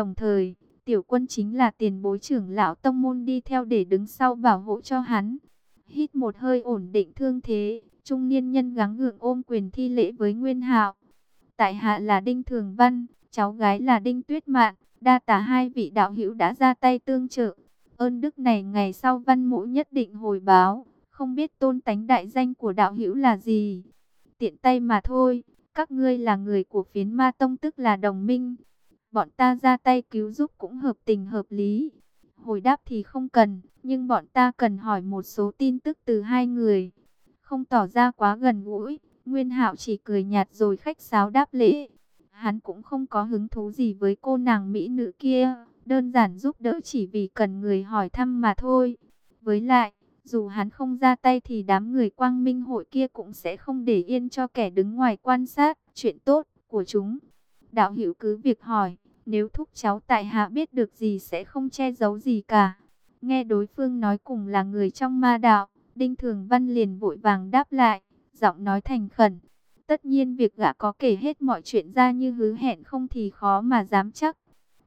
Đồng thời, tiểu quân chính là tiền bối trưởng lão tông môn đi theo để đứng sau bảo hộ cho hắn. Hít một hơi ổn định thương thế, trung niên nhân gắng gượng ôm quyền thi lễ với Nguyên Hạo. Tại hạ là Đinh Thường Văn, cháu gái là Đinh Tuyết Mạn, đa tả hai vị đạo hữu đã ra tay tương trợ. Ơn đức này ngày sau văn mũ nhất định hồi báo, không biết tôn tánh đại danh của đạo hữu là gì. Tiện tay mà thôi, các ngươi là người của phiến ma tông tức là đồng minh. Bọn ta ra tay cứu giúp cũng hợp tình hợp lý. Hồi đáp thì không cần, nhưng bọn ta cần hỏi một số tin tức từ hai người. Không tỏ ra quá gần gũi, Nguyên Hạo chỉ cười nhạt rồi khách sáo đáp lễ. Hắn cũng không có hứng thú gì với cô nàng mỹ nữ kia, đơn giản giúp đỡ chỉ vì cần người hỏi thăm mà thôi. Với lại, dù hắn không ra tay thì đám người quang minh hội kia cũng sẽ không để yên cho kẻ đứng ngoài quan sát chuyện tốt của chúng. Đạo hữu cứ việc hỏi, nếu thúc cháu tại hạ biết được gì sẽ không che giấu gì cả. Nghe đối phương nói cùng là người trong ma đạo, Đinh Thường Văn liền vội vàng đáp lại, giọng nói thành khẩn. Tất nhiên việc gã có kể hết mọi chuyện ra như hứa hẹn không thì khó mà dám chắc.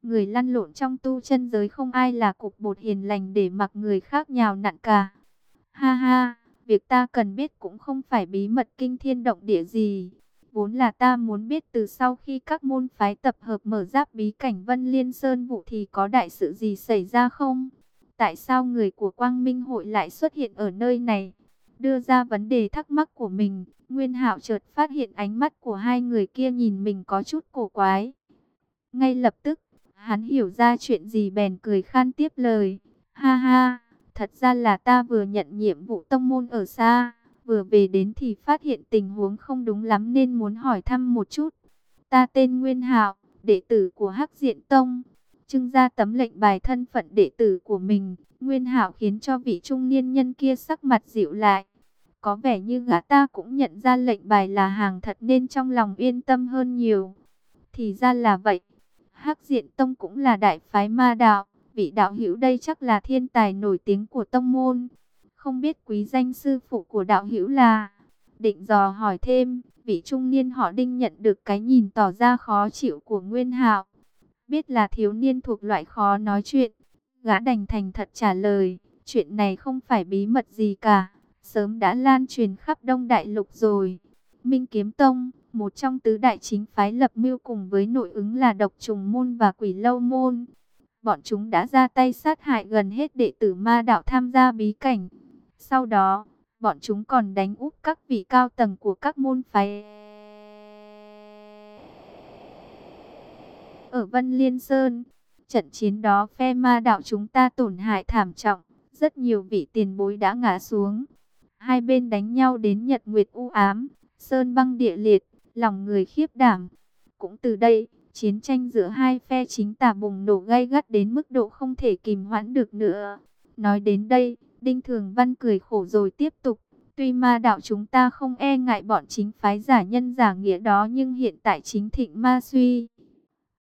Người lăn lộn trong tu chân giới không ai là cục bột hiền lành để mặc người khác nhào nặn cả. Ha ha, việc ta cần biết cũng không phải bí mật kinh thiên động địa gì. Vốn là ta muốn biết từ sau khi các môn phái tập hợp mở giáp bí cảnh Vân Liên Sơn vụ thì có đại sự gì xảy ra không? Tại sao người của Quang Minh hội lại xuất hiện ở nơi này? Đưa ra vấn đề thắc mắc của mình, Nguyên Hạo chợt phát hiện ánh mắt của hai người kia nhìn mình có chút cổ quái. Ngay lập tức, hắn hiểu ra chuyện gì bèn cười khan tiếp lời. Ha ha, thật ra là ta vừa nhận nhiệm vụ tông môn ở xa, vừa về đến thì phát hiện tình huống không đúng lắm nên muốn hỏi thăm một chút. Ta tên Nguyên Hạo, đệ tử của Hắc Diện Tông. Trưng ra tấm lệnh bài thân phận đệ tử của mình, Nguyên Hạo khiến cho vị trung niên nhân kia sắc mặt dịu lại. Có vẻ như gã ta cũng nhận ra lệnh bài là hàng thật nên trong lòng yên tâm hơn nhiều. Thì ra là vậy. Hắc Diện Tông cũng là đại phái ma đạo, vị đạo hữu đây chắc là thiên tài nổi tiếng của tông môn. Không biết quý danh sư phụ của đạo hữu là... Định dò hỏi thêm, vị trung niên họ đinh nhận được cái nhìn tỏ ra khó chịu của Nguyên Hạo. Biết là thiếu niên thuộc loại khó nói chuyện, gã đành thành thật trả lời, chuyện này không phải bí mật gì cả, sớm đã lan truyền khắp Đông Đại Lục rồi. Minh Kiếm Tông, một trong tứ đại chính phái lập mưu cùng với nội ứng là độc trùng môn và quỷ lâu môn. Bọn chúng đã ra tay sát hại gần hết đệ tử ma đạo tham gia bí cảnh. Sau đó, bọn chúng còn đánh úp các vị cao tầng của các môn phái. Ở Vân Liên Sơn, trận chiến đó phe ma đạo chúng ta tổn hại thảm trọng, rất nhiều vị tiền bối đã ngã xuống. Hai bên đánh nhau đến nhật nguyệt u ám, sơn băng địa liệt, lòng người khiếp đảm. Cũng từ đây, chiến tranh giữa hai phe chính tà bùng nổ gay gắt đến mức độ không thể kìm hoãn được nữa. Nói đến đây, Đinh Thường Văn cười khổ rồi tiếp tục. Tuy ma đạo chúng ta không e ngại bọn chính phái giả nhân giả nghĩa đó nhưng hiện tại chính thịnh ma suy.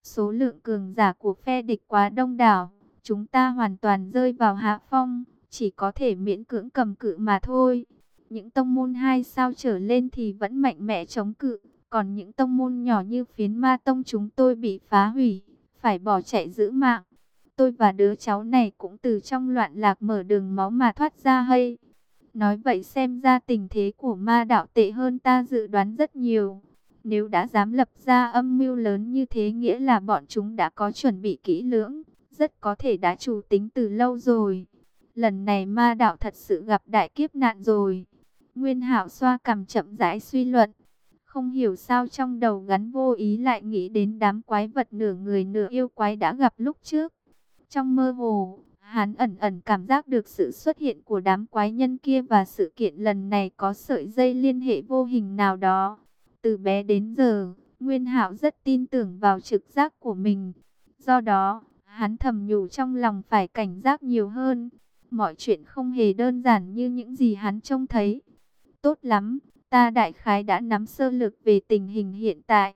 Số lượng cường giả của phe địch quá đông đảo, chúng ta hoàn toàn rơi vào hạ phong, chỉ có thể miễn cưỡng cầm cự mà thôi. Những tông môn hai sao trở lên thì vẫn mạnh mẽ chống cự, còn những tông môn nhỏ như phiến ma tông chúng tôi bị phá hủy, phải bỏ chạy giữ mạng. Tôi và đứa cháu này cũng từ trong loạn lạc mở đường máu mà thoát ra hay. Nói vậy xem ra tình thế của ma đạo tệ hơn ta dự đoán rất nhiều. Nếu đã dám lập ra âm mưu lớn như thế nghĩa là bọn chúng đã có chuẩn bị kỹ lưỡng, rất có thể đã chủ tính từ lâu rồi. Lần này ma đạo thật sự gặp đại kiếp nạn rồi. Nguyên hảo xoa cằm chậm rãi suy luận. Không hiểu sao trong đầu gắn vô ý lại nghĩ đến đám quái vật nửa người nửa yêu quái đã gặp lúc trước. Trong mơ hồ, hắn ẩn ẩn cảm giác được sự xuất hiện của đám quái nhân kia và sự kiện lần này có sợi dây liên hệ vô hình nào đó. Từ bé đến giờ, Nguyên Hạo rất tin tưởng vào trực giác của mình. Do đó, hắn thầm nhủ trong lòng phải cảnh giác nhiều hơn. Mọi chuyện không hề đơn giản như những gì hắn trông thấy. Tốt lắm, ta đại khái đã nắm sơ lược về tình hình hiện tại.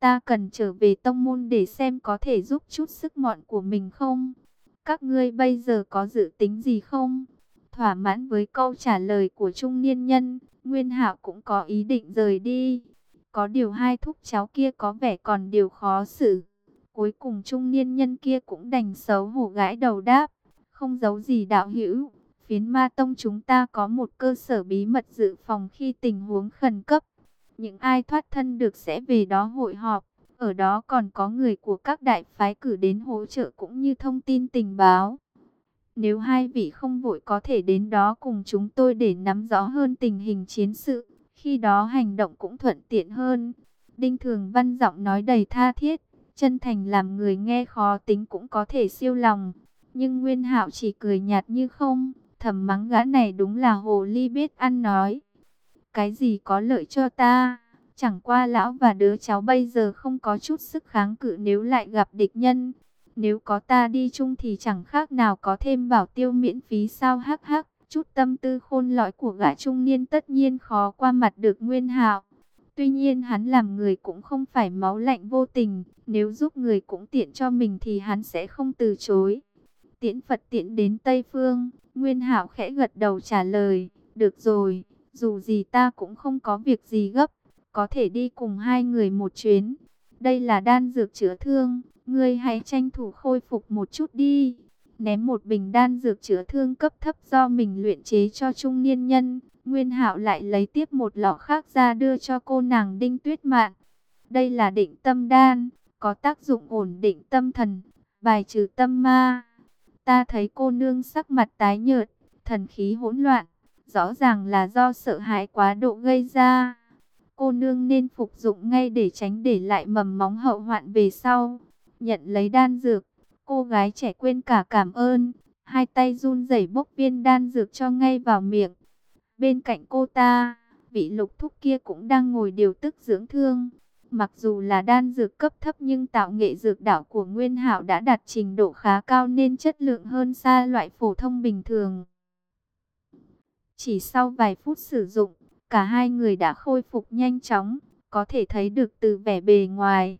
Ta cần trở về tông môn để xem có thể giúp chút sức mọn của mình không? Các ngươi bây giờ có dự tính gì không? Thỏa mãn với câu trả lời của trung niên nhân, Nguyên Hạo cũng có ý định rời đi. Có điều hai thúc cháu kia có vẻ còn điều khó xử. Cuối cùng trung niên nhân kia cũng đành xấu hổ gãi đầu đáp, không giấu gì đạo hữu. Phiến ma tông chúng ta có một cơ sở bí mật dự phòng khi tình huống khẩn cấp. Những ai thoát thân được sẽ về đó hội họp. Ở đó còn có người của các đại phái cử đến hỗ trợ cũng như thông tin tình báo. Nếu hai vị không vội có thể đến đó cùng chúng tôi để nắm rõ hơn tình hình chiến sự, khi đó hành động cũng thuận tiện hơn. Đinh Thường Văn giọng nói đầy tha thiết, chân thành làm người nghe khó tính cũng có thể siêu lòng. Nhưng Nguyên Hạo chỉ cười nhạt như không, thầm mắng gã này đúng là hồ ly biết ăn nói. Cái gì có lợi cho ta? Chẳng qua lão và đứa cháu bây giờ không có chút sức kháng cự nếu lại gặp địch nhân. Nếu có ta đi chung thì chẳng khác nào có thêm bảo tiêu miễn phí sao hắc hắc. Chút tâm tư khôn lõi của gã trung niên tất nhiên khó qua mặt được Nguyên Hạo. Tuy nhiên hắn làm người cũng không phải máu lạnh vô tình, nếu giúp người cũng tiện cho mình thì hắn sẽ không từ chối. Tiễn Phật tiễn đến Tây Phương, Nguyên Hạo khẽ gật đầu trả lời, được rồi, dù gì ta cũng không có việc gì gấp, có thể đi cùng hai người một chuyến. Đây là đan dược chữa thương, ngươi hãy tranh thủ khôi phục một chút đi. Ném một bình đan dược chữa thương cấp thấp do mình luyện chế cho trung niên nhân, Nguyên Hạo lại lấy tiếp một lọ khác ra đưa cho cô nàng Đinh Tuyết Mạn. Đây là định tâm đan, có tác dụng ổn định tâm thần, bài trừ tâm ma. Ta thấy cô nương sắc mặt tái nhợt, thần khí hỗn loạn, rõ ràng là do sợ hãi quá độ gây ra. Cô nương nên phục dụng ngay để tránh để lại mầm móng hậu hoạn về sau. Nhận lấy đan dược, cô gái trẻ quên cả cảm ơn, hai tay run rẩy bốc viên đan dược cho ngay vào miệng. Bên cạnh cô ta, vị lục thúc kia cũng đang ngồi điều tức dưỡng thương. Mặc dù là đan dược cấp thấp nhưng tạo nghệ dược đảo của Nguyên Hạo đã đạt trình độ khá cao nên chất lượng hơn xa loại phổ thông bình thường. Chỉ sau vài phút sử dụng, cả hai người đã khôi phục nhanh chóng, có thể thấy được từ vẻ bề ngoài.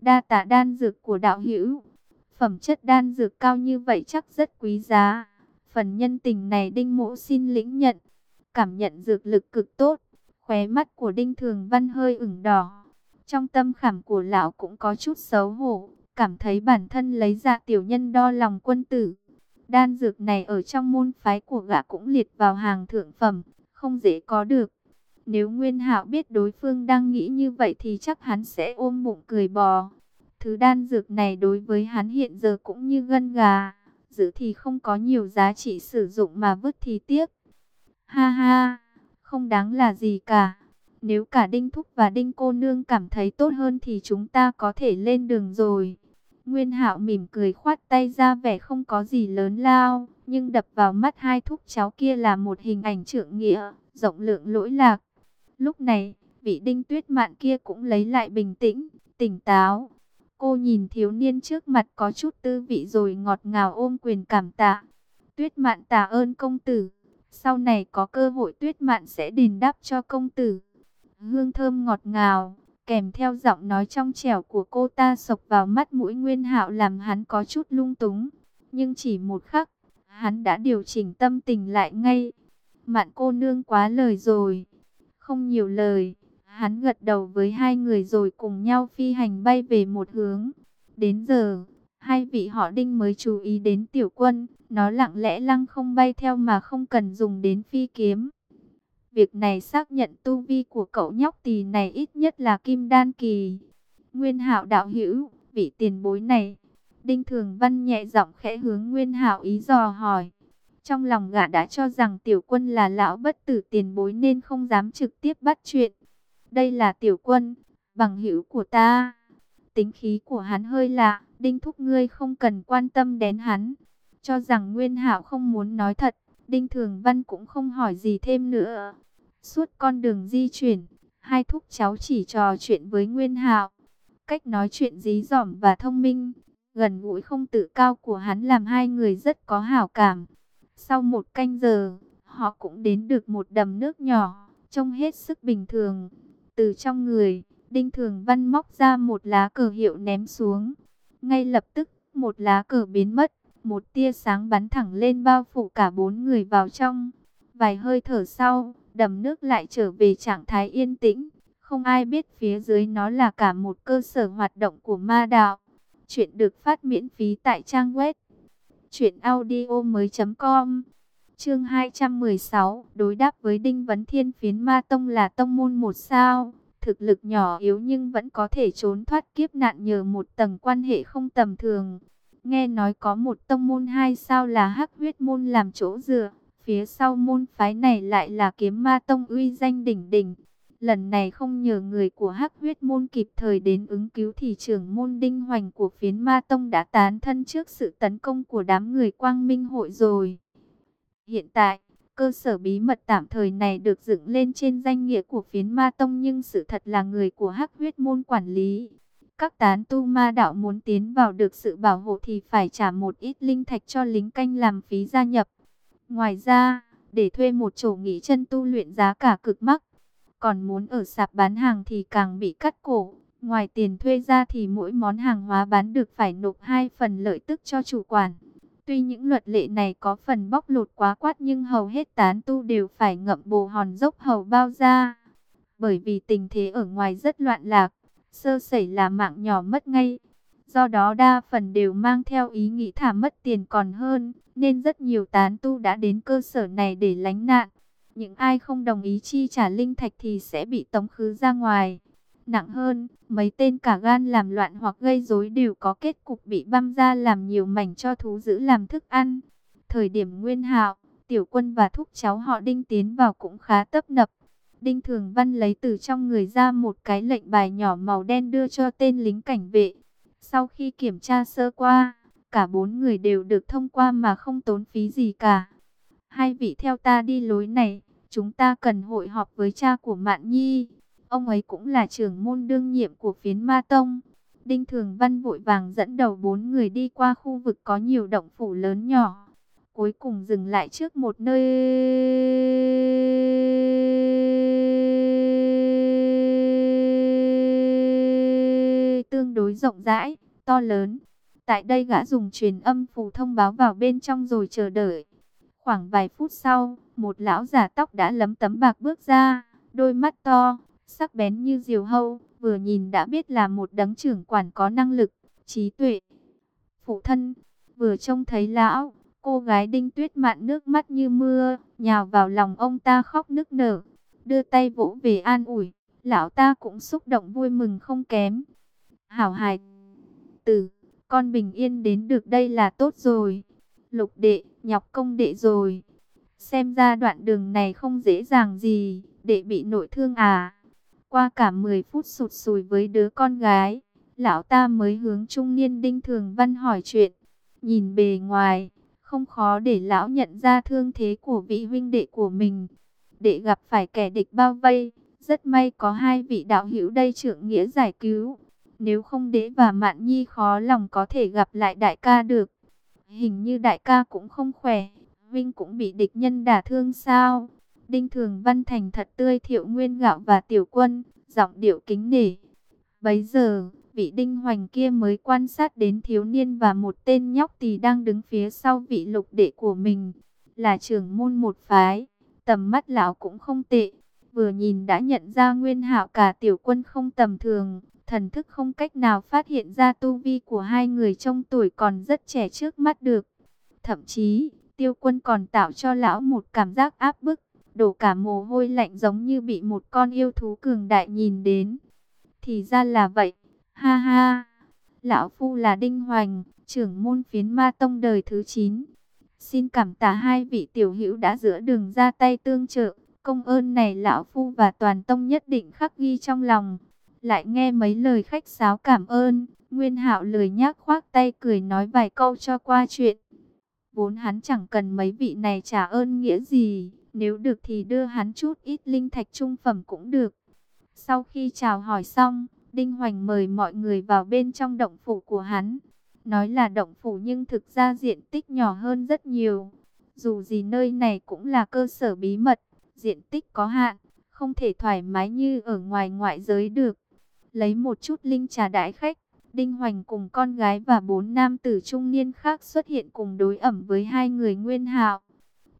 Đa tạ đan dược của đạo hữu, phẩm chất đan dược cao như vậy chắc rất quý giá. Phần nhân tình này Đinh mộ xin lĩnh nhận, cảm nhận dược lực cực tốt. Khóe mắt của Đinh Thường Văn hơi ửng đỏ. Trong tâm khảm của lão cũng có chút xấu hổ, cảm thấy bản thân lấy ra tiểu nhân đo lòng quân tử. Đan dược này ở trong môn phái của gã cũng liệt vào hàng thượng phẩm, không dễ có được. Nếu Nguyên Hạo biết đối phương đang nghĩ như vậy thì chắc hắn sẽ ôm bụng cười bò. Thứ đan dược này đối với hắn hiện giờ cũng như gân gà, giữ thì không có nhiều giá trị sử dụng mà vứt thì tiếc. Ha ha, không đáng là gì cả. Nếu cả Đinh Thúc và Đinh Cô Nương cảm thấy tốt hơn thì chúng ta có thể lên đường rồi. Nguyên Hạo mỉm cười khoát tay ra vẻ không có gì lớn lao, nhưng đập vào mắt hai thúc cháu kia là một hình ảnh trượng nghĩa, rộng lượng lỗi lạc. Lúc này, vị Đinh Tuyết Mạn kia cũng lấy lại bình tĩnh, tỉnh táo. Cô nhìn thiếu niên trước mặt có chút tư vị rồi ngọt ngào ôm quyền cảm tạ. Tuyết Mạn tạ ơn công tử. Sau này có cơ hội Tuyết Mạn sẽ đền đáp cho công tử. Hương thơm ngọt ngào, kèm theo giọng nói trong trẻo của cô ta sộc vào mắt mũi Nguyên Hạo làm hắn có chút lung túng. Nhưng chỉ một khắc, hắn đã điều chỉnh tâm tình lại ngay. Mạn cô nương quá lời rồi. Không nhiều lời, hắn gật đầu với hai người rồi cùng nhau phi hành bay về một hướng. Đến giờ, hai vị họ đinh mới chú ý đến tiểu quân, nó lặng lẽ lăng không bay theo mà không cần dùng đến phi kiếm. Việc này xác nhận tu vi của cậu nhóc tỳ này ít nhất là kim đan kỳ. Nguyên hạo đạo hữu, vị tiền bối này. Đinh Thường Văn nhẹ giọng khẽ hướng Nguyên hạo ý dò hỏi. Trong lòng gã đã cho rằng tiểu quân là lão bất tử tiền bối nên không dám trực tiếp bắt chuyện. Đây là tiểu quân, bằng hữu của ta. Tính khí của hắn hơi lạ, đinh thúc ngươi không cần quan tâm đến hắn. Cho rằng Nguyên hạo không muốn nói thật, Đinh Thường Văn cũng không hỏi gì thêm nữa. Suốt con đường di chuyển, hai thúc cháu chỉ trò chuyện với Nguyên Hạo. Cách nói chuyện dí dỏm và thông minh, gần gũi không tự cao của hắn làm hai người rất có hảo cảm. Sau một canh giờ, họ cũng đến được một đầm nước nhỏ, trông hết sức bình thường. Từ trong người, Đinh Thường Văn móc ra một lá cờ hiệu ném xuống. Ngay lập tức, một lá cờ biến mất, một tia sáng bắn thẳng lên bao phủ cả bốn người vào trong. Vài hơi thở sau, đầm nước lại trở về trạng thái yên tĩnh. Không ai biết phía dưới nó là cả một cơ sở hoạt động của ma đạo. Chuyện được phát miễn phí tại trang web truyệnaudiomoi.com. Chương 216, đối đáp với Đinh Vấn Thiên phiến Ma Tông là tông môn một sao, thực lực nhỏ yếu nhưng vẫn có thể trốn thoát kiếp nạn nhờ một tầng quan hệ không tầm thường. Nghe nói có một tông môn hai sao là Hắc Huyết môn làm chỗ dựa, phía sau môn phái này lại là Kiếm Ma Tông uy danh đỉnh đỉnh. Lần này không nhờ người của Hắc Huyết môn kịp thời đến ứng cứu thì trưởng môn Đinh Hoành của phiến Ma Tông đã tán thân trước sự tấn công của đám người Quang Minh hội rồi. Hiện tại, cơ sở bí mật tạm thời này được dựng lên trên danh nghĩa của phiến Ma Tông nhưng sự thật là người của Hắc Huyết môn quản lý. Các tán tu ma đạo muốn tiến vào được sự bảo hộ thì phải trả một ít linh thạch cho lính canh làm phí gia nhập. Ngoài ra, để thuê một chỗ nghỉ chân tu luyện giá cả cực mắc. Còn muốn ở sạp bán hàng thì càng bị cắt cổ. Ngoài tiền thuê ra thì mỗi món hàng hóa bán được phải nộp hai phần lợi tức cho chủ quản. Tuy những luật lệ này có phần bóc lột quá quát nhưng hầu hết tán tu đều phải ngậm bồ hòn dốc hầu bao ra. Bởi vì tình thế ở ngoài rất loạn lạc, sơ sẩy là mạng nhỏ mất ngay. Do đó đa phần đều mang theo ý nghĩ thả mất tiền còn hơn, nên rất nhiều tán tu đã đến cơ sở này để lánh nạn. Những ai không đồng ý chi trả linh thạch thì sẽ bị tống khứ ra ngoài. Nặng hơn, mấy tên cả gan làm loạn hoặc gây rối đều có kết cục bị băm ra làm nhiều mảnh cho thú giữ làm thức ăn. Thời điểm nguyên hạo, tiểu quân và thúc cháu họ đinh tiến vào cũng khá tấp nập. Đinh Thường Văn lấy từ trong người ra một cái lệnh bài nhỏ màu đen đưa cho tên lính cảnh vệ. Sau khi kiểm tra sơ qua, cả bốn người đều được thông qua mà không tốn phí gì cả. Hai vị theo ta đi lối này, chúng ta cần hội họp với cha của Mạn Nhi. Ông ấy cũng là trưởng môn đương nhiệm của phiến Ma Tông. Đinh Thường Văn vội vàng dẫn đầu bốn người đi qua khu vực có nhiều động phủ lớn nhỏ. Cuối cùng dừng lại trước một nơi tương đối rộng rãi, to lớn. Tại đây gã dùng truyền âm phù thông báo vào bên trong rồi chờ đợi. Khoảng vài phút sau, một lão giả tóc đã lấm tấm bạc bước ra, đôi mắt to, sắc bén như diều hâu, vừa nhìn đã biết là một đấng trưởng quản có năng lực, trí tuệ. Phụ thân, vừa trông thấy lão, cô gái đinh tuyết mạn nước mắt như mưa, nhào vào lòng ông ta khóc nức nở, đưa tay vỗ về an ủi, lão ta cũng xúc động vui mừng không kém. Hảo hài từ con bình yên đến được đây là tốt rồi. Lục đệ, nhọc công đệ rồi. Xem ra đoạn đường này không dễ dàng gì, đệ bị nội thương à. Qua cả 10 phút sụt sùi với đứa con gái, lão ta mới hướng trung niên đinh thường văn hỏi chuyện. Nhìn bề ngoài, không khó để lão nhận ra thương thế của vị huynh đệ của mình. Đệ gặp phải kẻ địch bao vây, rất may có hai vị đạo hữu đây trưởng nghĩa giải cứu. Nếu không đế và mạn nhi khó lòng có thể gặp lại đại ca được. Hình như đại ca cũng không khỏe, Vinh cũng bị địch nhân đả thương sao? Đinh Thường Văn Thành thật tươi thiệu nguyên gạo và tiểu quân, giọng điệu kính nể. Bấy giờ, vị Đinh Hoành kia mới quan sát đến thiếu niên và một tên nhóc tỳ đang đứng phía sau vị lục đệ của mình. Là trưởng môn một phái, tầm mắt lão cũng không tệ. Vừa nhìn đã nhận ra nguyên hạo cả tiểu quân không tầm thường, thần thức không cách nào phát hiện ra tu vi của hai người trong tuổi còn rất trẻ trước mắt được. Thậm chí, tiêu quân còn tạo cho lão một cảm giác áp bức, đổ cả mồ hôi lạnh giống như bị một con yêu thú cường đại nhìn đến. Thì ra là vậy, ha ha. Lão Phu là Đinh Hoành, trưởng môn phiến ma tông đời thứ 9. Xin cảm tạ hai vị tiểu hữu đã giữa đường ra tay tương trợ. Công ơn này Lão Phu và toàn tông nhất định khắc ghi trong lòng. Lại nghe mấy lời khách sáo cảm ơn, Nguyên Hạo lời nhắc khoác tay cười nói vài câu cho qua chuyện. Vốn hắn chẳng cần mấy vị này trả ơn nghĩa gì, nếu được thì đưa hắn chút ít linh thạch trung phẩm cũng được. Sau khi chào hỏi xong, Đinh Hoành mời mọi người vào bên trong động phủ của hắn. Nói là động phủ nhưng thực ra diện tích nhỏ hơn rất nhiều. Dù gì nơi này cũng là cơ sở bí mật, diện tích có hạn, không thể thoải mái như ở ngoài ngoại giới được lấy một chút linh trà đãi khách. Đinh Hoành cùng con gái và bốn nam tử trung niên khác xuất hiện cùng đối ẩm với hai người nguyên hạo.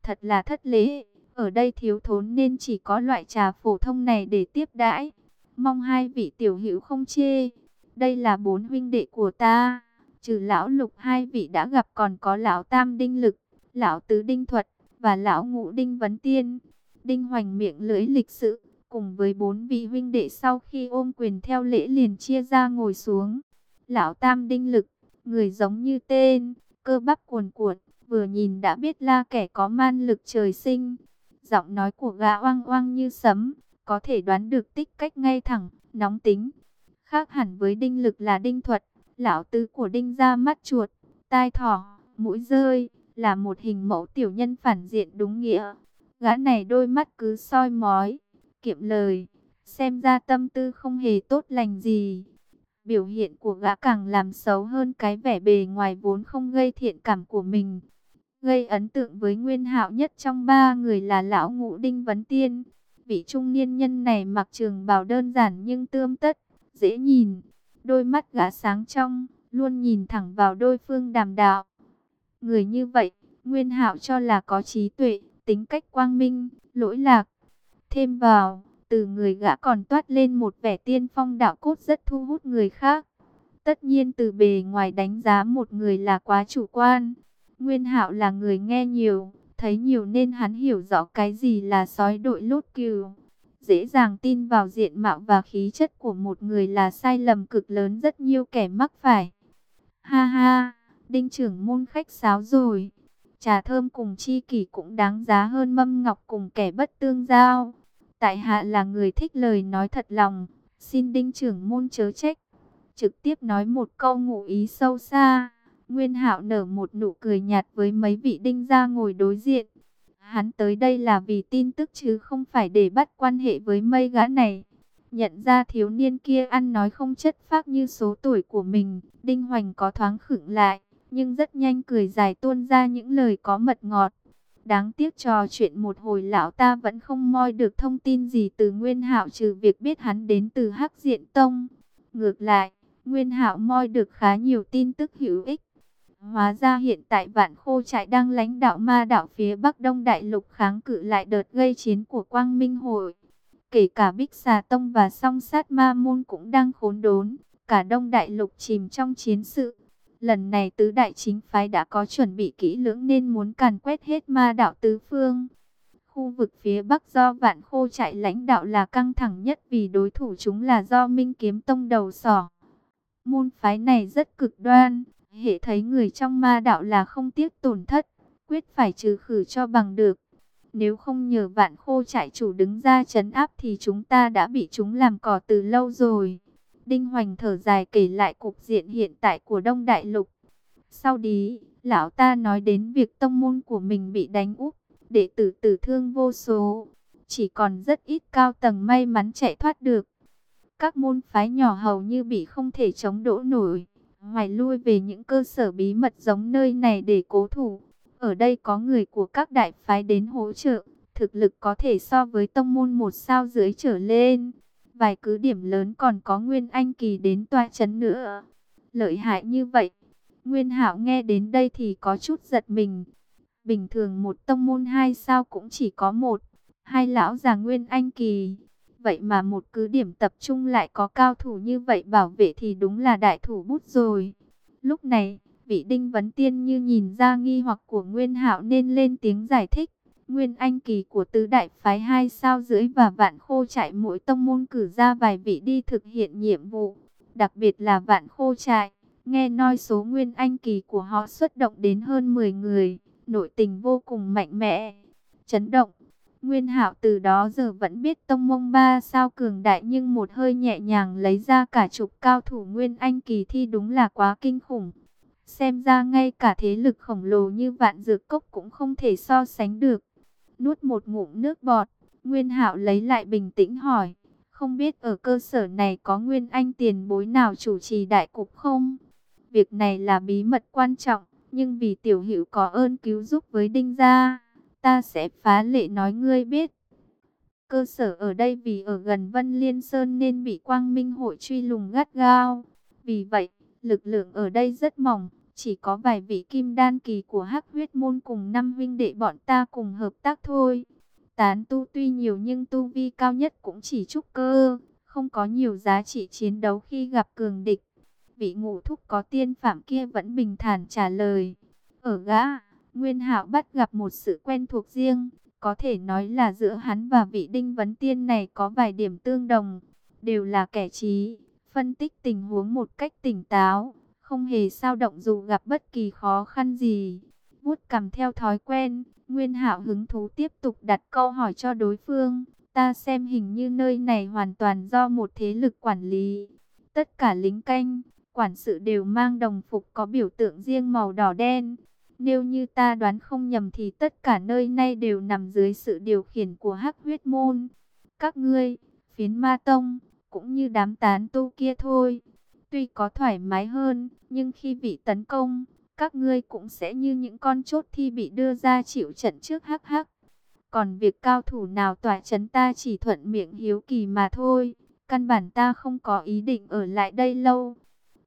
Thật là thất lễ, ở đây thiếu thốn nên chỉ có loại trà phổ thông này để tiếp đãi. Mong hai vị tiểu hữu không chê. Đây là bốn huynh đệ của ta, Trừ lão lục hai vị đã gặp còn có lão tam đinh lực, lão tứ đinh thuật và lão ngũ đinh vấn tiên. Đinh hoành miệng lưỡi lịch sự, cùng với bốn vị huynh đệ sau khi ôm quyền theo lễ liền chia ra ngồi xuống. Lão tam đinh lực, người giống như tên, cơ bắp cuồn cuộn, vừa nhìn đã biết là kẻ có man lực trời sinh. Giọng nói của gã oang oang như sấm, có thể đoán được tích cách ngay thẳng, nóng tính. Khác hẳn với đinh lực là đinh thuật, lão tứ của đinh ra mắt chuột, tai thỏ, mũi rơi, là một hình mẫu tiểu nhân phản diện đúng nghĩa. Gã này đôi mắt cứ soi mói, kiệm lời, xem ra tâm tư không hề tốt lành gì. Biểu hiện của gã càng làm xấu hơn cái vẻ bề ngoài vốn không gây thiện cảm của mình. Gây ấn tượng với nguyên hạo nhất trong ba người là lão ngũ đinh vấn tiên. Vị trung niên nhân này mặc trường bào đơn giản nhưng tươm tất, dễ nhìn. Đôi mắt gã sáng trong, luôn nhìn thẳng vào đôi phương đàm đạo. Người như vậy, Nguyên Hạo cho là có trí tuệ, tính cách quang minh, lỗi lạc. Thêm vào, từ người gã còn toát lên một vẻ tiên phong đạo cốt rất thu hút người khác. Tất nhiên từ bề ngoài đánh giá một người là quá chủ quan. Nguyên Hạo là người nghe nhiều, thấy nhiều nên hắn hiểu rõ cái gì là sói đội lốt cừu. Dễ dàng tin vào diện mạo và khí chất của một người là sai lầm cực lớn rất nhiều kẻ mắc phải. Ha ha, đinh trưởng môn khách sáo rồi. Trà thơm cùng chi kỷ cũng đáng giá hơn mâm ngọc cùng kẻ bất tương giao. Tại hạ là người thích lời nói thật lòng, xin đinh trưởng môn chớ trách. Trực tiếp nói một câu ngụ ý sâu xa. Nguyên hạo nở một nụ cười nhạt với mấy vị đinh gia ngồi đối diện. Hắn tới đây là vì tin tức chứ không phải để bắt quan hệ với mây gã này. Nhận ra thiếu niên kia ăn nói không chất phác như số tuổi của mình, Đinh Hoành có thoáng khựng lại, nhưng rất nhanh cười dài tuôn ra những lời có mật ngọt. Đáng tiếc trò chuyện một hồi lão ta vẫn không moi được thông tin gì từ Nguyên Hạo trừ việc biết hắn đến từ Hắc Diện Tông. Ngược lại, Nguyên Hạo moi được khá nhiều tin tức hữu ích. Hóa ra hiện tại vạn khô trại đang lãnh đạo ma đạo phía Bắc Đông Đại Lục kháng cự lại đợt gây chiến của Quang Minh Hội. Kể cả Bích Xà Tông và song sát ma môn cũng đang khốn đốn, cả Đông Đại Lục chìm trong chiến sự. Lần này tứ đại chính phái đã có chuẩn bị kỹ lưỡng nên muốn càn quét hết ma đạo tứ phương. Khu vực phía Bắc do vạn khô trại lãnh đạo là căng thẳng nhất vì đối thủ chúng là do Minh Kiếm Tông đầu sỏ. Môn phái này rất cực đoan, hệ thấy người trong ma đạo là không tiếc tổn thất, quyết phải trừ khử cho bằng được. Nếu không nhờ vạn khô trại chủ đứng ra chấn áp thì chúng ta đã bị chúng làm cỏ từ lâu rồi. Đinh Hoành thở dài kể lại cục diện hiện tại của Đông Đại Lục. Sau đó, lão ta nói đến việc tông môn của mình bị đánh úp, đệ tử tử thương vô số. Chỉ còn rất ít cao tầng may mắn chạy thoát được. Các môn phái nhỏ hầu như bị không thể chống đỡ nổi. Ngoài lui về những cơ sở bí mật giống nơi này để cố thủ. Ở đây có người của các đại phái đến hỗ trợ. Thực lực có thể so với tông môn một sao dưới trở lên. Vài cứ điểm lớn còn có Nguyên Anh Kỳ đến toa chấn nữa. Lợi hại như vậy. Nguyên Hạo nghe đến đây thì có chút giật mình. Bình thường một tông môn hai sao cũng chỉ có một, hai lão già Nguyên Anh Kỳ. Vậy mà một cứ điểm tập trung lại có cao thủ như vậy bảo vệ thì đúng là đại thủ bút rồi. Lúc này, vị đinh vấn tiên như nhìn ra nghi hoặc của Nguyên Hạo nên lên tiếng giải thích. Nguyên Anh kỳ của tứ đại phái hai sao dưới và vạn khô trại mỗi tông môn cử ra vài vị đi thực hiện nhiệm vụ. Đặc biệt là vạn khô trại, nghe nói số Nguyên Anh kỳ của họ xuất động đến hơn 10 người, nội tình vô cùng mạnh mẽ. Chấn động, Nguyên Hạo từ đó giờ vẫn biết tông mông ba sao cường đại nhưng một hơi nhẹ nhàng lấy ra cả chục cao thủ Nguyên Anh kỳ thi đúng là quá kinh khủng. Xem ra ngay cả thế lực khổng lồ như vạn dược cốc cũng không thể so sánh được. Nuốt một ngụm nước bọt, Nguyên Hạo lấy lại bình tĩnh hỏi, không biết ở cơ sở này có Nguyên Anh tiền bối nào chủ trì đại cục không? Việc này là bí mật quan trọng, nhưng vì tiểu hữu có ơn cứu giúp với đinh gia ta sẽ phá lệ nói ngươi biết. Cơ sở ở đây vì ở gần Vân Liên Sơn nên bị Quang Minh hội truy lùng gắt gao. Vì vậy, lực lượng ở đây rất mỏng, chỉ có vài vị kim đan kỳ của hắc huyết môn cùng năm huynh đệ bọn ta cùng hợp tác thôi. Tán tu tuy nhiều nhưng tu vi cao nhất cũng chỉ trúc cơ, không có nhiều giá trị chiến đấu khi gặp cường địch. Vị ngũ thúc có tiên phạm kia vẫn bình thản trả lời. Ở gã, Nguyên Hạo bắt gặp một sự quen thuộc riêng, có thể nói là giữa hắn và vị đinh vấn tiên này có vài điểm tương đồng, đều là kẻ trí, phân tích tình huống một cách tỉnh táo, không hề sao động dù gặp bất kỳ khó khăn gì. Vuốt cầm theo thói quen, Nguyên Hạo hứng thú tiếp tục đặt câu hỏi cho đối phương. Ta xem hình như nơi này hoàn toàn do một thế lực quản lý. Tất cả lính canh, quản sự đều mang đồng phục có biểu tượng riêng màu đỏ đen. Nếu như ta đoán không nhầm thì tất cả nơi này đều nằm dưới sự điều khiển của hắc huyết môn. Các ngươi, phiến ma tông, cũng như đám tán tu kia thôi. Tuy có thoải mái hơn, nhưng khi bị tấn công, các ngươi cũng sẽ như những con chốt thi bị đưa ra chịu trận trước hắc hắc. Còn việc cao thủ nào tỏa chấn ta chỉ thuận miệng hiếu kỳ mà thôi. Căn bản ta không có ý định ở lại đây lâu.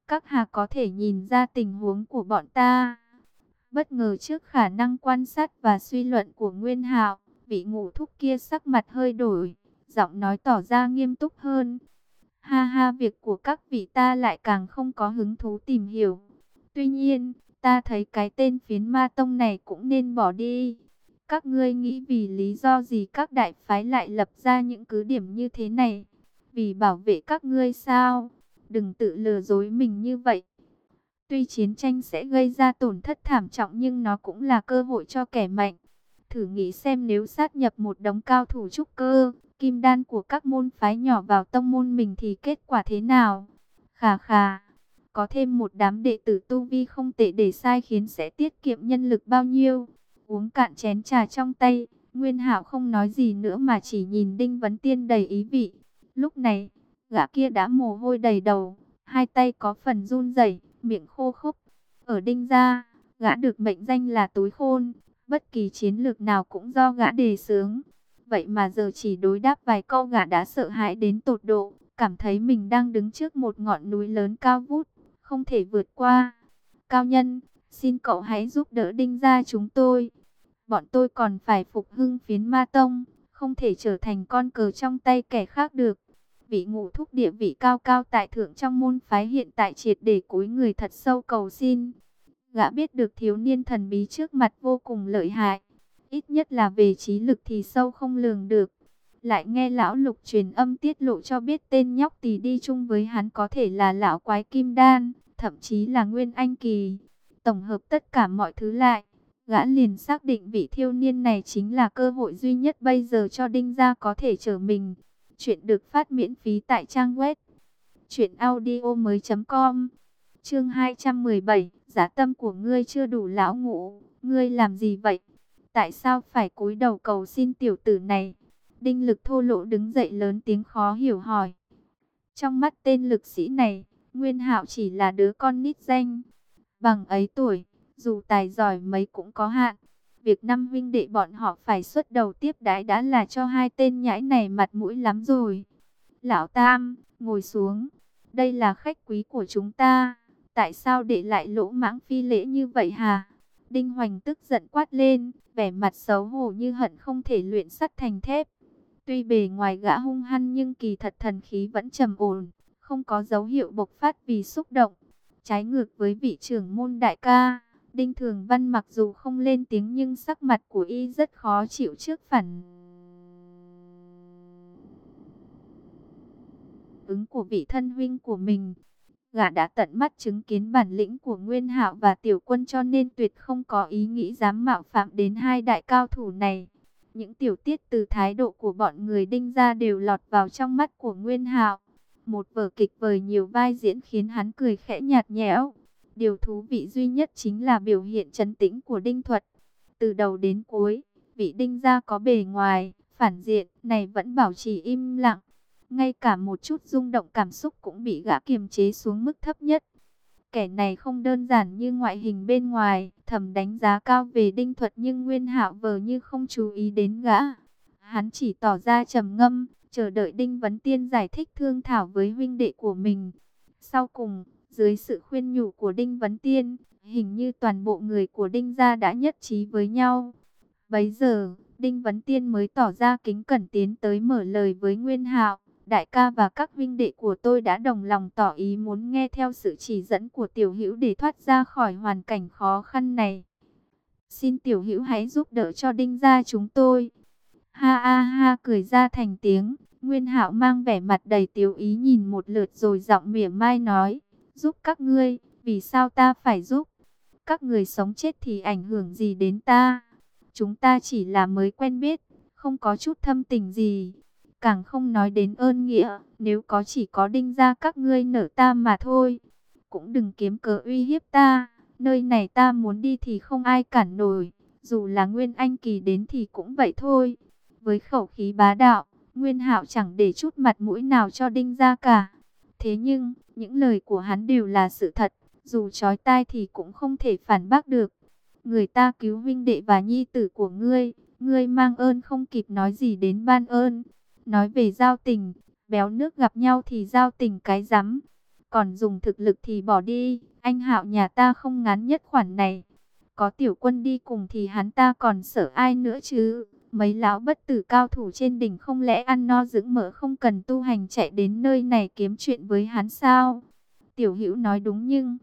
Các hà có thể nhìn ra tình huống của bọn ta. Bất ngờ trước khả năng quan sát và suy luận của Nguyên Hạo, vị ngủ thúc kia sắc mặt hơi đổi, giọng nói tỏ ra nghiêm túc hơn. Ha ha việc của các vị ta lại càng không có hứng thú tìm hiểu. Tuy nhiên, ta thấy cái tên phiến ma tông này cũng nên bỏ đi. Các ngươi nghĩ vì lý do gì các đại phái lại lập ra những cứ điểm như thế này? Vì bảo vệ các ngươi sao? Đừng tự lừa dối mình như vậy. Tuy chiến tranh sẽ gây ra tổn thất thảm trọng nhưng nó cũng là cơ hội cho kẻ mạnh. Thử nghĩ xem nếu sát nhập một đống cao thủ trúc cơ, kim đan của các môn phái nhỏ vào tông môn mình thì kết quả thế nào? Khà khà, có thêm một đám đệ tử tu vi không tệ để sai khiến sẽ tiết kiệm nhân lực bao nhiêu? Uống cạn chén trà trong tay, Nguyên Hạo không nói gì nữa mà chỉ nhìn Đinh Vấn Tiên đầy ý vị. Lúc này, gã kia đã mồ hôi đầy đầu, hai tay có phần run rẩy, miệng khô khốc. Ở Đinh gia, gã được mệnh danh là túi khôn, bất kỳ chiến lược nào cũng do gã đề xướng. Vậy mà giờ chỉ đối đáp vài câu gã đã sợ hãi đến tột độ, cảm thấy mình đang đứng trước một ngọn núi lớn cao vút, không thể vượt qua. Cao nhân, xin cậu hãy giúp đỡ đinh gia chúng tôi. Bọn tôi còn phải phục hưng phiến ma tông, không thể trở thành con cờ trong tay kẻ khác được. Vị ngũ thúc địa vị cao cao tại thượng trong môn phái hiện tại triệt để cúi người thật sâu cầu xin. Gã biết được thiếu niên thần bí trước mặt vô cùng lợi hại. Ít nhất là về trí lực thì sâu không lường được. Lại nghe lão lục truyền âm tiết lộ cho biết tên nhóc tỳ đi chung với hắn có thể là lão quái kim đan, thậm chí là nguyên anh kỳ. Tổng hợp tất cả mọi thứ lại, gã liền xác định vị thiêu niên này chính là cơ hội duy nhất bây giờ cho đinh gia có thể trở mình. Chuyện được phát miễn phí tại trang web truyệnaudiomoi.com. Chương 217, giá tâm của ngươi chưa đủ lão ngũ, ngươi làm gì vậy? Tại sao phải cúi đầu cầu xin tiểu tử này? Đinh Lực thô lỗ đứng dậy lớn tiếng khó hiểu hỏi. Trong mắt tên lực sĩ này, Nguyên Hạo chỉ là đứa con nít danh, bằng ấy tuổi, dù tài giỏi mấy cũng có hạn. Việc năm huynh đệ bọn họ phải xuất đầu tiếp đái đã là cho hai tên nhãi này mặt mũi lắm rồi. Lão Tam, ngồi xuống. Đây là khách quý của chúng ta. Tại sao để lại lỗ mãng phi lễ như vậy hả? Đinh Hoành tức giận quát lên, vẻ mặt xấu hổ như hận không thể luyện sắt thành thép. Tuy bề ngoài gã hung hăng nhưng kỳ thật thần khí vẫn trầm ổn, không có dấu hiệu bộc phát vì xúc động. Trái ngược với vị trưởng môn đại ca, Đinh Thường Văn mặc dù không lên tiếng nhưng sắc mặt của y rất khó chịu trước phản ứng của vị thân huynh của mình. Gã đã tận mắt chứng kiến bản lĩnh của Nguyên Hạo và Tiểu Quân cho nên tuyệt không có ý nghĩ dám mạo phạm đến hai đại cao thủ này. Những tiểu tiết từ thái độ của bọn người đinh ra đều lọt vào trong mắt của Nguyên Hạo. Một vở kịch vời nhiều vai diễn khiến hắn cười khẽ nhạt nhẽo. Điều thú vị duy nhất chính là biểu hiện trấn tĩnh của Đinh Thuật. Từ đầu đến cuối, vị Đinh gia có bề ngoài, phản diện này vẫn bảo trì im lặng. Ngay cả một chút rung động cảm xúc cũng bị gã kiềm chế xuống mức thấp nhất. Kẻ này không đơn giản như ngoại hình bên ngoài, thầm đánh giá cao về Đinh Thuật nhưng Nguyên Hạo vờ như không chú ý đến gã. Hắn chỉ tỏ ra trầm ngâm, chờ đợi Đinh Vấn Tiên giải thích thương thảo với huynh đệ của mình. Sau cùng, dưới sự khuyên nhủ của Đinh Vấn Tiên, hình như toàn bộ người của Đinh gia đã nhất trí với nhau. Bấy giờ, Đinh Vấn Tiên mới tỏ ra kính cẩn tiến tới mở lời với Nguyên Hạo, đại ca và các vinh đệ của tôi đã đồng lòng tỏ ý muốn nghe theo sự chỉ dẫn của tiểu hữu để thoát ra khỏi hoàn cảnh khó khăn này. Xin tiểu hữu hãy giúp đỡ cho đinh gia chúng tôi. Ha ha ha cười ra thành tiếng, Nguyên Hạo mang vẻ mặt đầy tiểu ý nhìn một lượt rồi giọng mỉa mai nói, giúp các ngươi, vì sao ta phải giúp? Các người sống chết thì ảnh hưởng gì đến ta? Chúng ta chỉ là mới quen biết, không có chút thâm tình gì càng không nói đến ơn nghĩa, nếu có chỉ có đinh ra các ngươi nở ta mà thôi. Cũng đừng kiếm cớ uy hiếp ta, nơi này ta muốn đi thì không ai cản nổi, dù là Nguyên Anh Kỳ đến thì cũng vậy thôi. Với khẩu khí bá đạo, Nguyên Hạo chẳng để chút mặt mũi nào cho đinh ra cả. Thế nhưng, những lời của hắn đều là sự thật, dù trói tai thì cũng không thể phản bác được. Người ta cứu vinh đệ và nhi tử của ngươi, ngươi mang ơn không kịp nói gì đến ban ơn. Nói về giao tình, béo nước gặp nhau thì giao tình cái rắm. Còn dùng thực lực thì bỏ đi, anh hạo nhà ta không ngán nhất khoản này. Có tiểu quân đi cùng thì hắn ta còn sợ ai nữa chứ. Mấy lão bất tử cao thủ trên đỉnh không lẽ ăn no dưỡng mỡ không cần tu hành chạy đến nơi này kiếm chuyện với hắn sao? Tiểu hữu nói đúng nhưng...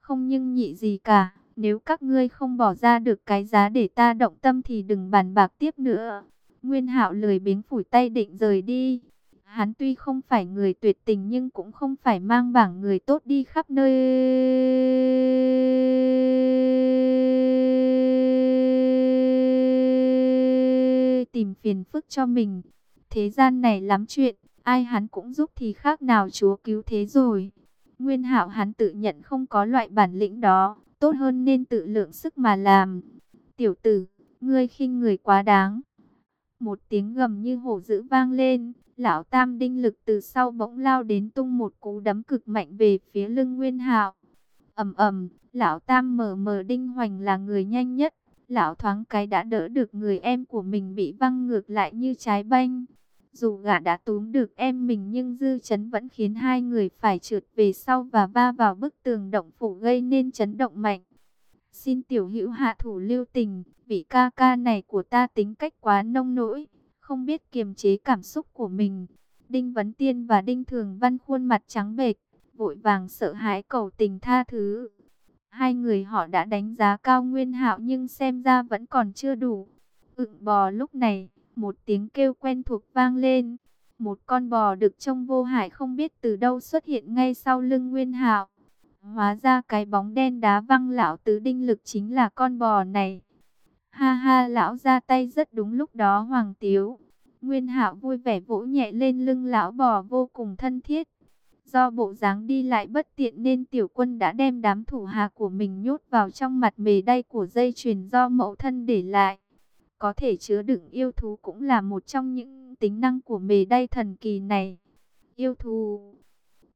Không nhưng nhị gì cả. Nếu các ngươi không bỏ ra được cái giá để ta động tâm thì đừng bàn bạc tiếp nữa. Nguyên Hạo lười biếng phủi tay định rời đi. Hắn tuy không phải người tuyệt tình nhưng cũng không phải mang bảng người tốt đi khắp nơi. Tìm phiền phức cho mình. Thế gian này lắm chuyện, ai hắn cũng giúp thì khác nào chúa cứu thế rồi. Nguyên Hạo hắn tự nhận không có loại bản lĩnh đó, tốt hơn nên tự lượng sức mà làm. Tiểu tử, ngươi khinh người quá đáng. Một tiếng gầm như hổ dữ vang lên, lão tam đinh lực từ sau bỗng lao đến tung một cú đấm cực mạnh về phía lưng Nguyên Hạo. Ầm ầm, lão tam mờ mờ đinh hoành là người nhanh nhất, lão thoáng cái đã đỡ được người em của mình bị văng ngược lại như trái banh. Dù gã đã túm được em mình nhưng dư chấn vẫn khiến hai người phải trượt về sau và va vào bức tường động phủ gây nên chấn động mạnh. Xin tiểu hữu hạ thủ lưu tình, vị ca ca này của ta tính cách quá nông nỗi, không biết kiềm chế cảm xúc của mình. Đinh Vấn Tiên và Đinh Thường Văn khuôn mặt trắng bệch, vội vàng sợ hãi cầu tình tha thứ. Hai người họ đã đánh giá cao Nguyên Hạo nhưng xem ra vẫn còn chưa đủ. Ựng bò lúc này, một tiếng kêu quen thuộc vang lên. Một con bò được trông vô hại không biết từ đâu xuất hiện ngay sau lưng Nguyên Hạo. Hóa ra cái bóng đen đá văng lão tứ đinh lực chính là con bò này. Ha ha lão ra tay rất đúng lúc đó Hoàng Tiếu. Nguyên hạo vui vẻ vỗ nhẹ lên lưng lão bò vô cùng thân thiết. Do bộ dáng đi lại bất tiện nên tiểu quân đã đem đám thủ hạ của mình nhốt vào trong mặt mề đay của dây chuyền do mẫu thân để lại. Có thể chứa đựng yêu thú cũng là một trong những tính năng của mề đay thần kỳ này. Yêu thú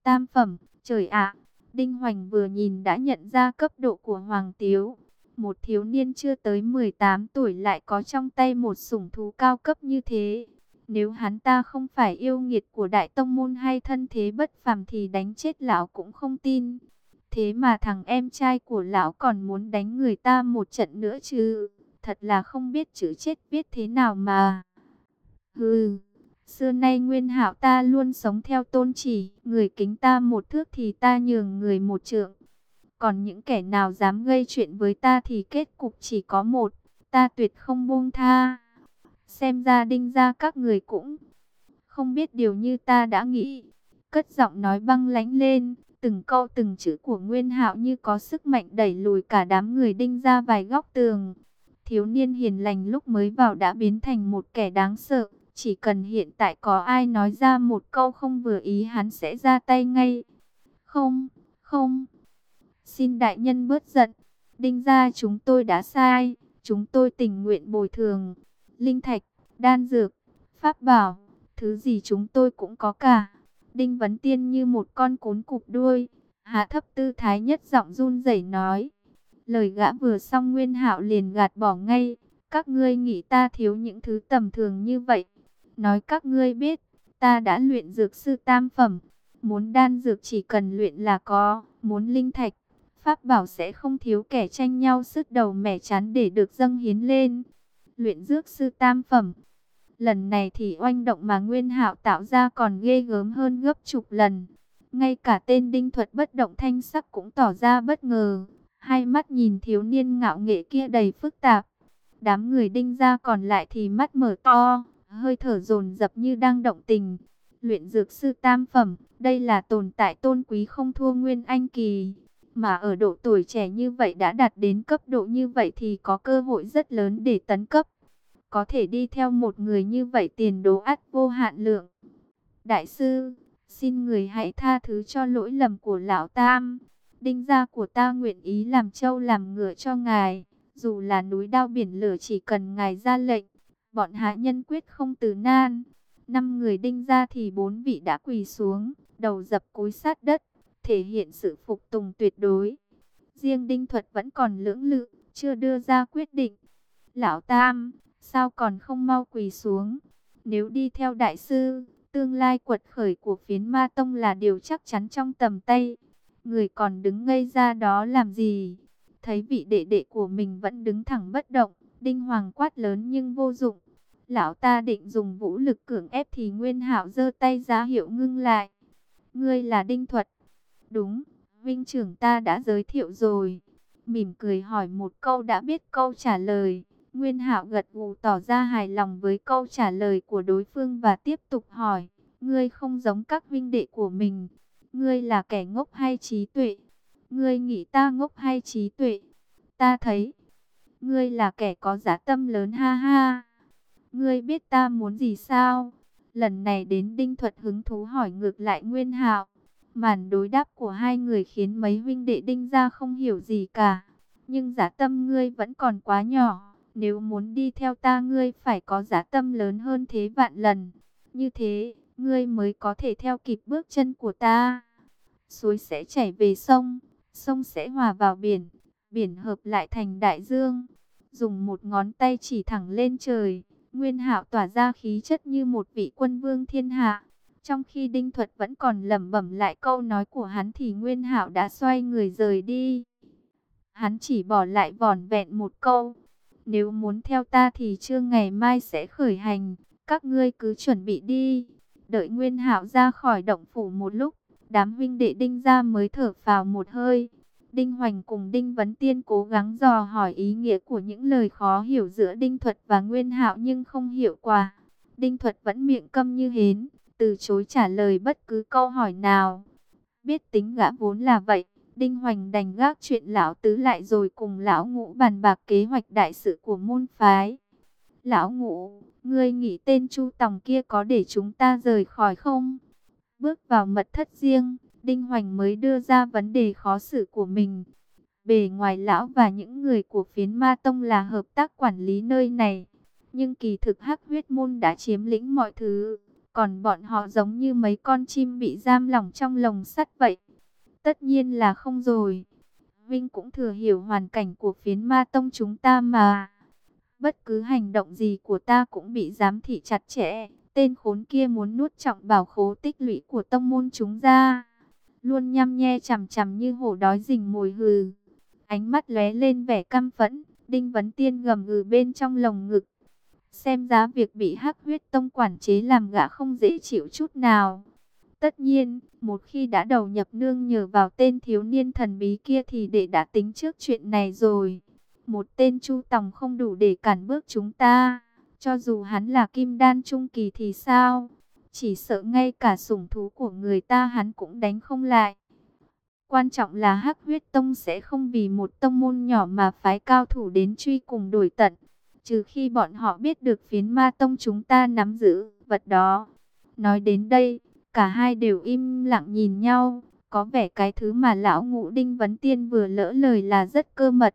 tam phẩm, trời ạ! Đinh Hoành vừa nhìn đã nhận ra cấp độ của Hoàng Tiếu. Một thiếu niên chưa tới 18 tuổi lại có trong tay một sủng thú cao cấp như thế. Nếu hắn ta không phải yêu nghiệt của đại tông môn hay thân thế bất phàm thì đánh chết lão cũng không tin. Thế mà thằng em trai của lão còn muốn đánh người ta một trận nữa chứ. Thật là không biết chữ chết viết thế nào mà. Hừ. Xưa nay nguyên hạo ta luôn sống theo tôn chỉ, người kính ta một thước thì ta nhường người một trượng. Còn những kẻ nào dám gây chuyện với ta thì kết cục chỉ có một, ta tuyệt không buông tha. Xem ra đinh ra các người cũng không biết điều như ta đã nghĩ. Cất giọng nói băng lánh lên, từng câu từng chữ của Nguyên Hạo như có sức mạnh đẩy lùi cả đám người đinh ra vài góc tường. Thiếu niên hiền lành lúc mới vào đã biến thành một kẻ đáng sợ, chỉ cần hiện tại có ai nói ra một câu không vừa ý hắn sẽ ra tay ngay. Không, không. Xin đại nhân bớt giận. Đinh ra chúng tôi đã sai. Chúng tôi tình nguyện bồi thường. Linh thạch, đan dược, pháp bảo. Thứ gì chúng tôi cũng có cả. Đinh Vấn Tiên như một con cún cụp đuôi. Hạ thấp tư thái nhất giọng run rẩy nói. Lời gã vừa xong Nguyên Hạo liền gạt bỏ ngay. Các ngươi nghĩ ta thiếu những thứ tầm thường như vậy nói các ngươi biết, ta đã luyện dược sư tam phẩm, muốn đan dược chỉ cần luyện là có, muốn linh thạch, pháp bảo sẽ không thiếu kẻ tranh nhau sức đầu mẻ chán để được dâng hiến lên. Luyện dược sư tam phẩm, Lần này thì oanh động mà Nguyên Hạo tạo ra còn ghê gớm hơn gấp chục lần. Ngay cả tên đinh thuật bất động thanh sắc cũng tỏ ra bất ngờ. Hai mắt nhìn thiếu niên ngạo nghệ kia đầy phức tạp. Đám người đinh ra còn lại thì mắt mở to, hơi thở dồn dập như đang động tình. Luyện dược sư tam phẩm, đây là tồn tại tôn quý không thua Nguyên Anh Kỳ. Mà ở độ tuổi trẻ như vậy đã đạt đến cấp độ như vậy thì có cơ hội rất lớn để tấn cấp. Có thể đi theo một người như vậy tiền đồ ắt vô hạn lượng. Đại sư, xin người hãy tha thứ cho lỗi lầm của lão Tam. Đinh gia của ta nguyện ý làm trâu làm ngựa cho ngài. Dù là núi đao biển lửa chỉ cần ngài ra lệnh, bọn hạ nhân quyết không từ nan. Năm người đinh ra thì bốn vị đã quỳ xuống, đầu dập cúi sát đất, thể hiện sự phục tùng tuyệt đối. Riêng đinh thuật vẫn còn lưỡng lự, chưa đưa ra quyết định. Lão Tam, sao còn không mau quỳ xuống? Nếu đi theo đại sư, tương lai quật khởi của phiến ma tông là điều chắc chắn trong tầm tay. Người còn đứng ngây ra đó làm gì? Thấy vị đệ đệ của mình vẫn đứng thẳng bất động, đinh hoàng quát lớn nhưng vô dụng. Lão ta định dùng vũ lực cưỡng ép thì Nguyên Hạo giơ tay ra hiệu ngưng lại. Ngươi là Đinh Thuật. Đúng, Vinh trưởng ta đã giới thiệu rồi. Mỉm cười hỏi một câu đã biết câu trả lời. Nguyên Hạo gật gù tỏ ra hài lòng với câu trả lời của đối phương và tiếp tục hỏi. Ngươi không giống các huynh đệ của mình. Ngươi là kẻ ngốc hay trí tuệ? Ngươi nghĩ ta ngốc hay trí tuệ? Ta thấy, ngươi là kẻ có giá tâm lớn ha ha. Ngươi biết ta muốn gì sao? Lần này đến Đinh Thuật hứng thú hỏi ngược lại Nguyên Hạo. Màn đối đáp của hai người khiến mấy huynh đệ Đinh ra không hiểu gì cả. Nhưng giả tâm ngươi vẫn còn quá nhỏ. Nếu muốn đi theo ta ngươi phải có giả tâm lớn hơn thế vạn lần. Như thế, ngươi mới có thể theo kịp bước chân của ta. Suối sẽ chảy về sông, sông sẽ hòa vào biển, biển hợp lại thành đại dương. Dùng một ngón tay chỉ thẳng lên trời, Nguyên Hạo tỏa ra khí chất như một vị quân vương thiên hạ. Trong khi Đinh Thuật vẫn còn lẩm bẩm lại câu nói của hắn thì Nguyên Hạo đã xoay người rời đi. Hắn chỉ bỏ lại vỏn vẹn một câu. Nếu muốn theo ta thì trưa ngày mai sẽ khởi hành. Các ngươi cứ chuẩn bị đi. Đợi Nguyên Hạo ra khỏi động phủ một lúc. Đám huynh đệ Đinh ra mới thở vào một hơi. Đinh Hoành cùng Đinh Vấn Tiên cố gắng dò hỏi ý nghĩa của những lời khó hiểu giữa Đinh Thuật và Nguyên Hạo nhưng không hiểu quả. Đinh Thuật vẫn miệng câm như hến, từ chối trả lời bất cứ câu hỏi nào. Biết tính gã vốn là vậy, Đinh Hoành đành gác chuyện lão tứ lại rồi cùng lão ngũ bàn bạc kế hoạch đại sự của môn phái. Lão ngũ, ngươi nghĩ tên Chu Tòng kia có để chúng ta rời khỏi không? Bước vào mật thất riêng, Đinh Hoành mới đưa ra vấn đề khó xử của mình. Bề ngoài lão và những người của phiến Ma Tông là hợp tác quản lý nơi này. Nhưng kỳ thực hắc huyết môn đã chiếm lĩnh mọi thứ. Còn bọn họ giống như mấy con chim bị giam lỏng trong lồng sắt vậy. Tất nhiên là không rồi. Vinh cũng thừa hiểu hoàn cảnh của phiến ma tông chúng ta mà. Bất cứ hành động gì của ta cũng bị giám thị chặt chẽ. Tên khốn kia muốn nuốt trọng bảo khố tích lũy của tông môn chúng ra luôn nhăm nhe chằm chằm như hổ đói rình mồi hừ. Ánh mắt lóe lên vẻ căm phẫn, Đinh Vấn Tiên gầm gừ bên trong lồng ngực. Xem giá việc bị hắc huyết tông quản chế làm gã không dễ chịu chút nào. Tất nhiên, một khi đã đầu nhập nương nhờ vào tên thiếu niên thần bí kia thì đệ đã tính trước chuyện này rồi. Một tên chu tòng không đủ để cản bước chúng ta. Cho dù hắn là kim đan trung kỳ thì sao? Chỉ sợ ngay cả sủng thú của người ta hắn cũng đánh không lại. Quan trọng là hắc huyết tông sẽ không vì một tông môn nhỏ mà phái cao thủ đến truy cùng đổi tận. Trừ khi bọn họ biết được phiến ma tông chúng ta nắm giữ vật đó. Nói đến đây, cả hai đều im lặng nhìn nhau. Có vẻ cái thứ mà lão ngũ Đinh Vấn Tiên vừa lỡ lời là rất cơ mật.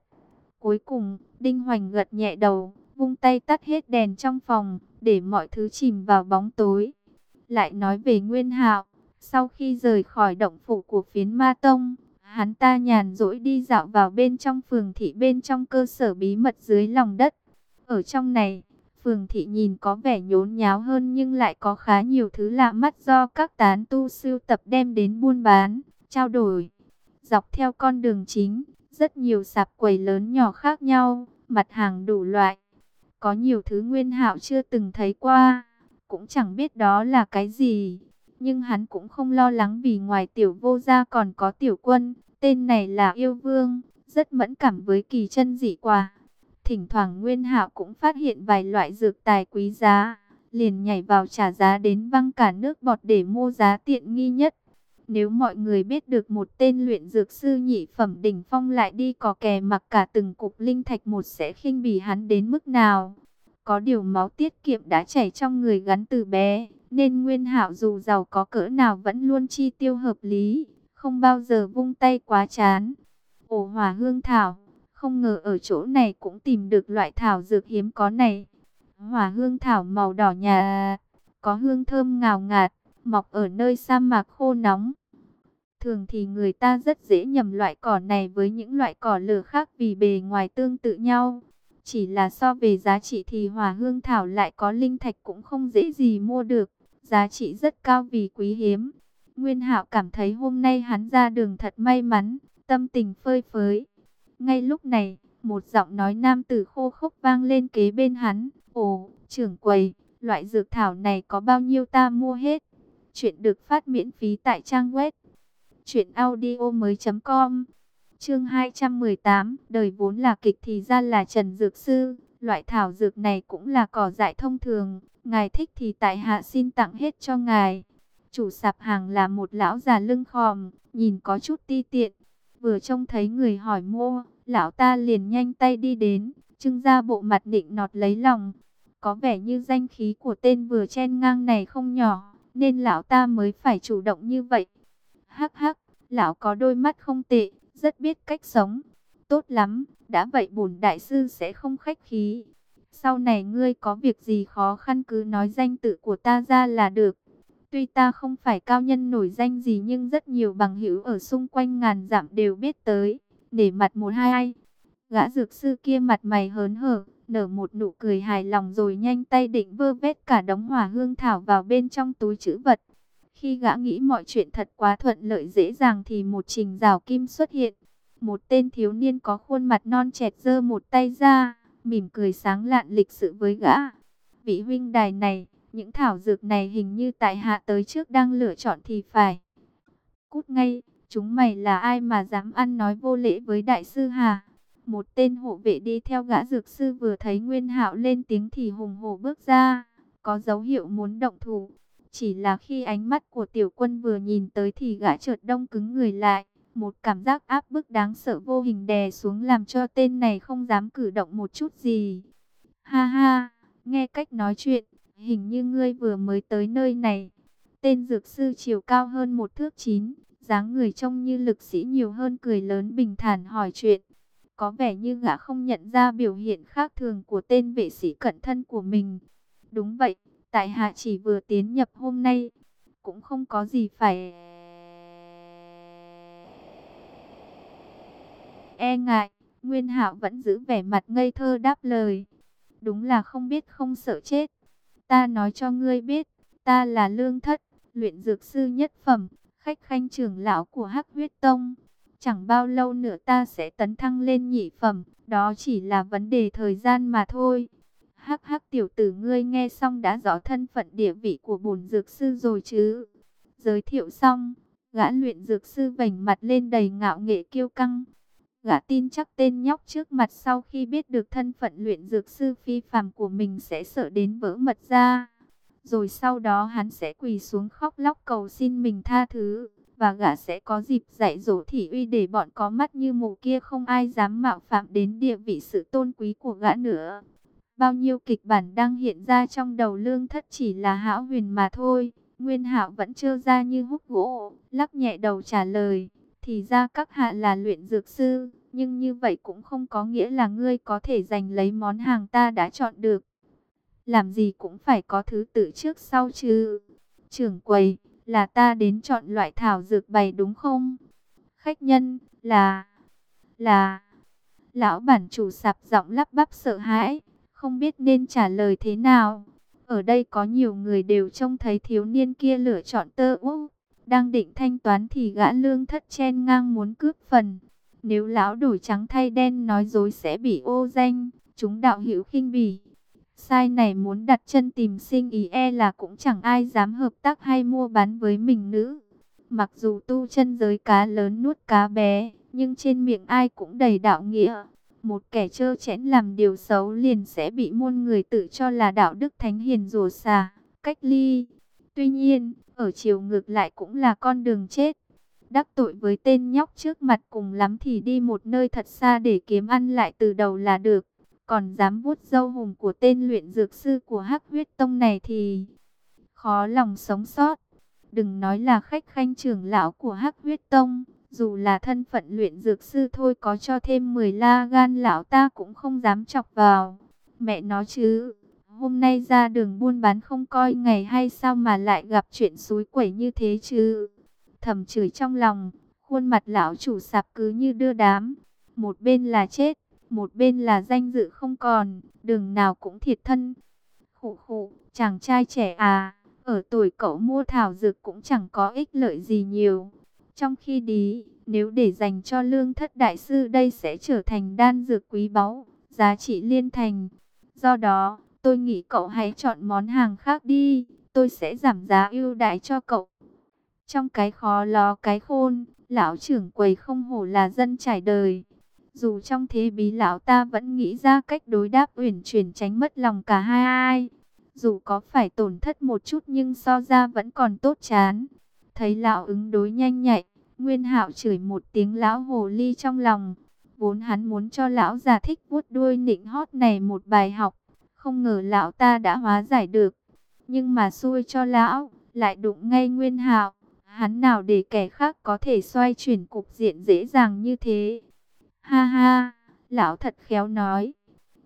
Cuối cùng, Đinh Hoành gật nhẹ đầu, vung tay tắt hết đèn trong phòng, để mọi thứ chìm vào bóng tối. Lại nói về Nguyên Hạo, sau khi rời khỏi động phủ của phiến Ma Tông, hắn ta nhàn rỗi đi dạo vào bên trong phường thị bên trong cơ sở bí mật dưới lòng đất. Ở trong này, phường thị nhìn có vẻ nhốn nháo hơn nhưng lại có khá nhiều thứ lạ mắt do các tán tu sưu tập đem đến buôn bán, trao đổi. Dọc theo con đường chính, rất nhiều sạp quầy lớn nhỏ khác nhau, mặt hàng đủ loại. Có nhiều thứ Nguyên Hạo chưa từng thấy qua, cũng chẳng biết đó là cái gì. Nhưng hắn cũng không lo lắng vì ngoài tiểu vô gia còn có tiểu quân, tên này là yêu vương, rất mẫn cảm với kỳ chân dị quả. Thỉnh thoảng Nguyên Hạo cũng phát hiện vài loại dược tài quý giá, liền nhảy vào trả giá đến văng cả nước bọt để mua giá tiện nghi nhất. Nếu mọi người biết được một tên luyện dược sư nhị phẩm đỉnh phong lại đi có kè mặc cả từng cục linh thạch một sẽ khinh bỉ hắn đến mức nào. Có điều máu tiết kiệm đã chảy trong người gắn từ bé, nên Nguyên Hạo dù giàu có cỡ nào vẫn luôn chi tiêu hợp lý, không bao giờ vung tay quá chán. Ổ hỏa hương thảo, không ngờ ở chỗ này cũng tìm được loại thảo dược hiếm có này. Hỏa hương thảo màu đỏ nhà, có hương thơm ngào ngạt, mọc ở nơi sa mạc khô nóng. Thường thì người ta rất dễ nhầm loại cỏ này với những loại cỏ lửa khác vì bề ngoài tương tự nhau. Chỉ là so về giá trị thì hỏa hương thảo lại có linh thạch cũng không dễ gì mua được. Giá trị rất cao vì quý hiếm. Nguyên hạo cảm thấy hôm nay hắn ra đường thật may mắn, tâm tình phơi phới. Ngay lúc này, một giọng nói nam tử khô khốc vang lên kế bên hắn. Ồ, trưởng quầy, loại dược thảo này có bao nhiêu ta mua hết. Chuyện được phát miễn phí tại trang web truyệnaudiomoi.com. Chương 218, đời vốn là kịch thì ra là Trần Dược Sư, loại thảo dược này cũng là cỏ dại thông thường, ngài thích thì tại hạ xin tặng hết cho ngài. Chủ sạp hàng là một lão già lưng khòm, nhìn có chút ti tiện, vừa trông thấy người hỏi mua, lão ta liền nhanh tay đi đến, trưng ra bộ mặt định nọt lấy lòng. Có vẻ như danh khí của tên vừa chen ngang này không nhỏ, nên lão ta mới phải chủ động như vậy. Hắc hắc, lão có đôi mắt không tệ, rất biết cách sống. Tốt lắm, đã vậy bổn đại sư sẽ không khách khí. Sau này ngươi có việc gì khó khăn cứ nói danh tự của ta ra là được. Tuy ta không phải cao nhân nổi danh gì nhưng rất nhiều bằng hữu ở xung quanh ngàn dặm đều biết tới. Để mặt một hai ai. Gã dược sư kia mặt mày hớn hở, nở một nụ cười hài lòng rồi nhanh tay định vơ vét cả đống hỏa hương thảo vào bên trong túi chữ vật. Khi gã nghĩ mọi chuyện thật quá thuận lợi dễ dàng thì một trình rào kim xuất hiện. Một tên thiếu niên có khuôn mặt non trẻ dơ một tay ra, mỉm cười sáng lạn lịch sự với gã. Vị huynh đài này, những thảo dược này hình như tại hạ tới trước đang lựa chọn thì phải. Cút ngay, chúng mày là ai mà dám ăn nói vô lễ với đại sư hà? Một tên hộ vệ đi theo gã dược sư vừa thấy Nguyên Hạo lên tiếng thì hùng hổ bước ra, có dấu hiệu muốn động thủ. Chỉ là khi ánh mắt của tiểu quân vừa nhìn tới thì gã chợt đông cứng người lại. Một cảm giác áp bức đáng sợ vô hình đè xuống làm cho tên này không dám cử động một chút gì. Ha ha, nghe cách nói chuyện, hình như ngươi vừa mới tới nơi này. Tên dược sư chiều cao hơn một thước chín, dáng người trông như lực sĩ nhiều hơn cười lớn bình thản hỏi chuyện. Có vẻ như gã không nhận ra biểu hiện khác thường của tên vệ sĩ cận thân của mình. Đúng vậy, tại hạ chỉ vừa tiến nhập hôm nay, cũng không có gì phải e ngại. Nguyên Hạo vẫn giữ vẻ mặt ngây thơ đáp lời. Đúng là không biết không sợ chết. Ta nói cho ngươi biết, ta là lương thất, luyện dược sư nhất phẩm, khách khanh trưởng lão của Hắc Huyết Tông. Chẳng bao lâu nữa ta sẽ tấn thăng lên nhị phẩm, đó chỉ là vấn đề thời gian mà thôi. Hắc hắc tiểu tử ngươi nghe xong đã rõ thân phận địa vị của bổn dược sư rồi chứ. Giới thiệu xong, gã luyện dược sư vành mặt lên đầy ngạo nghệ kiêu căng. Gã tin chắc tên nhóc trước mặt sau khi biết được thân phận luyện dược sư phi phàm của mình sẽ sợ đến vỡ mật ra. Rồi sau đó hắn sẽ quỳ xuống khóc lóc cầu xin mình tha thứ. Và gã sẽ có dịp dạy dỗ thị uy để bọn có mắt như mù kia không ai dám mạo phạm đến địa vị sự tôn quý của gã nữa. Bao nhiêu kịch bản đang hiện ra trong đầu lương thất chỉ là hão huyền mà thôi. Nguyên hạo vẫn trơ ra như hút gỗ, lắc nhẹ đầu trả lời. Thì ra các hạ là luyện dược sư, nhưng như vậy cũng không có nghĩa là ngươi có thể giành lấy món hàng ta đã chọn được. Làm gì cũng phải có thứ tự trước sau chứ. Trưởng quầy, là ta đến chọn loại thảo dược bày đúng không? Khách nhân, là, là, lão bản chủ sạp giọng lắp bắp sợ hãi, không biết nên trả lời thế nào. Ở đây có nhiều người đều trông thấy thiếu niên kia lựa chọn tơ ú, Đang định thanh toán thì gã lương thất chen ngang muốn cướp phần. Nếu lão đổi trắng thay đen nói dối sẽ bị ô danh, chúng đạo hữu khinh bỉ. Sai này muốn đặt chân tìm sinh ý e là cũng chẳng ai dám hợp tác hay mua bán với mình nữ. Mặc dù tu chân giới cá lớn nuốt cá bé, nhưng trên miệng ai cũng đầy đạo nghĩa. Một kẻ trơ chẽn làm điều xấu liền sẽ bị muôn người tự cho là đạo đức thánh hiền rủa xà, cách ly. Tuy nhiên, ở chiều ngược lại cũng là con đường chết. Đắc tội với tên nhóc trước mặt cùng lắm thì đi một nơi thật xa để kiếm ăn lại từ đầu là được. Còn dám vuốt dâu hùng của tên luyện dược sư của Hắc huyết tông này thì khó lòng sống sót. Đừng nói là khách khanh trưởng lão của Hắc huyết tông, dù là thân phận luyện dược sư thôi có cho thêm 10 la gan lão ta cũng không dám chọc vào. Mẹ nó chứ, hôm nay ra đường buôn bán không coi ngày hay sao mà lại gặp chuyện suối quẩy như thế chứ. Thầm chửi trong lòng, khuôn mặt lão chủ sạp cứ như đưa đám. Một bên là chết, một bên là danh dự không còn, đường nào cũng thiệt thân. Khụ khụ, chàng trai trẻ à, ở tuổi cậu mua thảo dược cũng chẳng có ích lợi gì nhiều. Trong khi đi, nếu để dành cho lương thất đại sư đây sẽ trở thành đan dược quý báu, giá trị liên thành. Do đó, tôi nghĩ cậu hãy chọn món hàng khác đi, tôi sẽ giảm giá ưu đãi cho cậu. Trong cái khó lo cái khôn, lão trưởng quầy không hổ là dân trải đời. Dù trong thế bí lão ta vẫn nghĩ ra cách đối đáp uyển chuyển tránh mất lòng cả hai ai. Dù có phải tổn thất một chút nhưng so ra vẫn còn tốt chán. Thấy lão ứng đối nhanh nhạy, Nguyên Hạo chửi một tiếng lão hồ ly trong lòng. Vốn hắn muốn cho lão già thích vuốt đuôi nịnh hót này một bài học. Không ngờ lão ta đã hóa giải được. Nhưng mà xui cho lão, lại đụng ngay Nguyên Hạo. Hắn nào để kẻ khác có thể xoay chuyển cục diện dễ dàng như thế. Ha ha, lão thật khéo nói.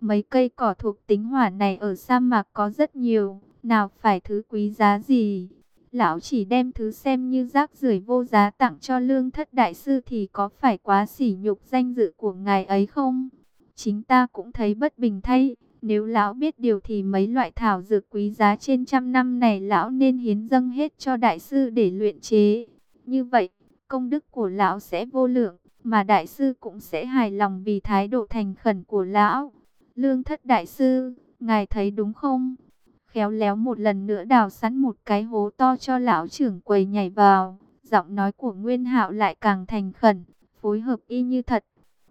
Mấy cây cỏ thuộc tính hỏa này ở sa mạc có rất nhiều, nào phải thứ quý giá gì. Lão chỉ đem thứ xem như rác rưởi vô giá tặng cho lương thất đại sư thì có phải quá sỉ nhục danh dự của ngài ấy không? Chính ta cũng thấy bất bình thay. Nếu lão biết điều thì mấy loại thảo dược quý giá trên trăm năm này lão nên hiến dâng hết cho đại sư để luyện chế. Như vậy, công đức của lão sẽ vô lượng, mà đại sư cũng sẽ hài lòng vì thái độ thành khẩn của lão. Lương thất đại sư, ngài thấy đúng không? Khéo léo một lần nữa đào sẵn một cái hố to cho lão trưởng quầy nhảy vào. Giọng nói của Nguyên hạo lại càng thành khẩn, phối hợp y như thật.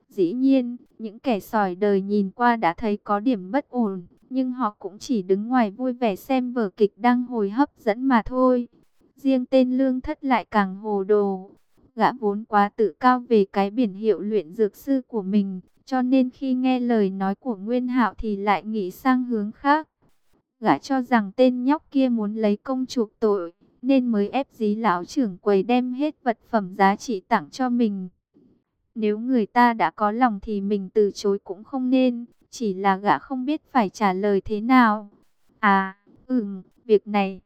Dĩ nhiên, những kẻ sỏi đời nhìn qua đã thấy có điểm bất ổn, nhưng họ cũng chỉ đứng ngoài vui vẻ xem vở kịch đang hồi hấp dẫn mà thôi. Riêng tên lương thất lại càng hồ đồ. Gã vốn quá tự cao về cái biển hiệu luyện dược sư của mình, cho nên khi nghe lời nói của Nguyên Hạo thì lại nghĩ sang hướng khác. Gã cho rằng tên nhóc kia muốn lấy công chuộc tội, nên mới ép dí lão trưởng quầy đem hết vật phẩm giá trị tặng cho mình. Nếu người ta đã có lòng thì mình từ chối cũng không nên, chỉ là gã không biết phải trả lời thế nào. À, ừm, việc này.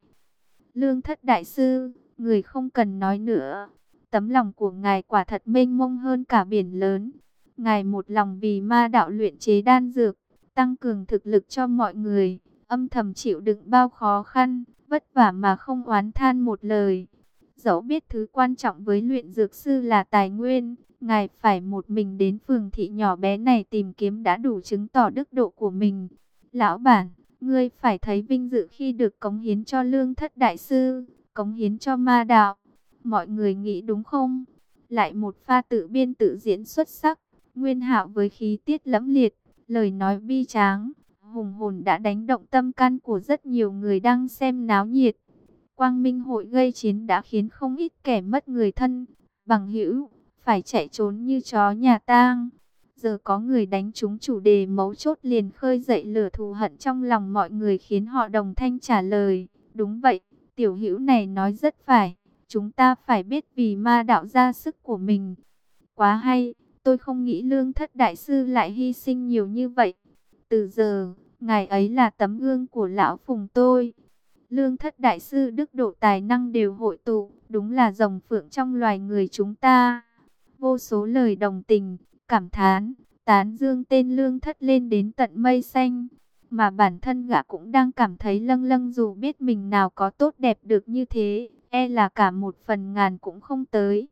Lương thất đại sư, người không cần nói nữa. Tấm lòng của ngài quả thật mênh mông hơn cả biển lớn. Ngài một lòng vì ma đạo luyện chế đan dược, tăng cường thực lực cho mọi người, âm thầm chịu đựng bao khó khăn, vất vả mà không oán than một lời. Dẫu biết thứ quan trọng với luyện dược sư là tài nguyên, ngài phải một mình đến phường thị nhỏ bé này tìm kiếm đã đủ chứng tỏ đức độ của mình. Lão bản, ngươi phải thấy vinh dự khi được cống hiến cho lương thất đại sư, cống hiến cho ma đạo. Mọi người nghĩ đúng không? Lại một pha tự biên tự diễn xuất sắc, nguyên hạo với khí tiết lẫm liệt, lời nói bi tráng, hùng hồn đã đánh động tâm can của rất nhiều người đang xem náo nhiệt. Quang Minh hội gây chiến đã khiến không ít kẻ mất người thân, bằng hữu, phải chạy trốn như chó nhà tang. Giờ có người đánh trúng chủ đề mấu chốt liền khơi dậy lửa thù hận trong lòng mọi người khiến họ đồng thanh trả lời. Đúng vậy, tiểu hữu này nói rất phải, chúng ta phải biết vì ma đạo ra sức của mình. Quá hay, tôi không nghĩ lương thất đại sư lại hy sinh nhiều như vậy. Từ giờ, ngài ấy là tấm gương của lão phùng tôi. Lương thất đại sư đức độ tài năng đều hội tụ, đúng là rồng phượng trong loài người chúng ta. Vô số lời đồng tình, cảm thán, tán dương tên lương thất lên đến tận mây xanh. Mà bản thân gã cũng đang cảm thấy lâng lâng dù biết mình nào có tốt đẹp được như thế, e là cả một phần ngàn cũng không tới.